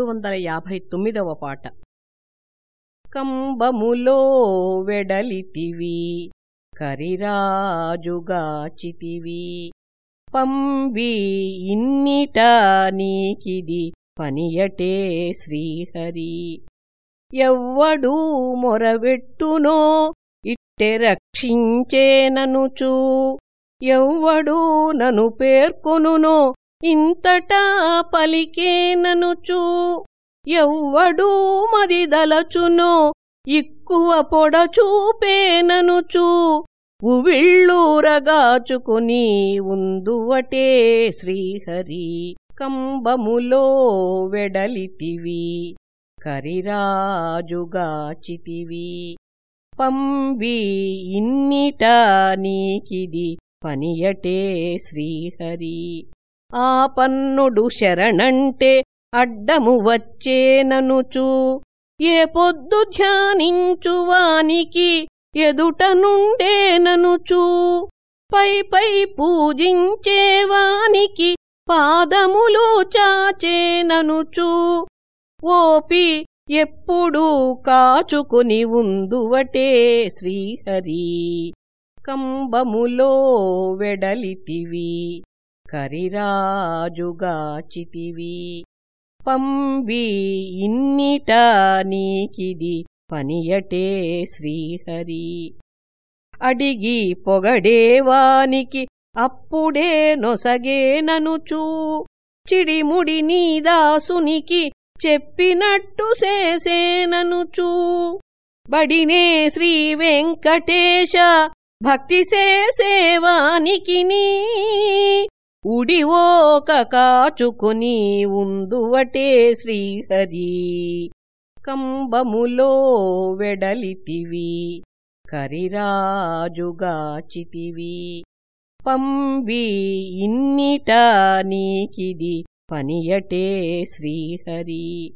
మూడు వందల యాభై తొమ్మిదవ పాట. కంబములో వెడలితివి కరిరాజుగాచితివి పంబి ఇన్నిట నీకిది పనియటే శ్రీహరి. ఎవ్వడూ మొరవెట్టునో ఇట్టె రక్షించేననుచూ. ఎవ్వడూ నను పేర్కొనునో ఇంతటా పలికేననుచూ ఎవ్వడూ మదిదలచునో ఇక్కువ పొడచూపేననుచూ ఉవిళ్ళూరగాచుకుని ఉందువటే శ్రీహరి కంబములో వెడలితివి కరిరాజుగాచితివి పంబి ఇన్నిట నీకిది పనియటే శ్రీహరి. ఆ పన్నుడు శరణంటే అడ్డము వచ్చేననుచు. ఏ పొద్దు ధ్యానించువానికి ఎదుట నుండేననుచూ. పై పై పూజించేవానికి పాదములు చాచేననుచూ. ఓపి ఎప్పుడూ కాచుకుని ఉందువటే శ్రీహరి. కంబములో వెడలితివి కరిరాజుగాచితివి పంబి ఇన్నిటా నీకిది పనియటే శ్రీహరి. అడిగి పొగడేవానికి అప్పుడే నొసగేననుచూ చిడిముడి నీదాసునికి చెప్పినట్టు చేసేననుచూ బడినే శ్రీ వెంకటేశ భక్తి సేవానికి నీ ఉడివోక కాచుకుని ఉందువటే శ్రీహరి. కంబములో వెడలితివి కరిరాజుగాచితివి పంబి ఇన్నిట నీకిది పనియటే శ్రీహరి.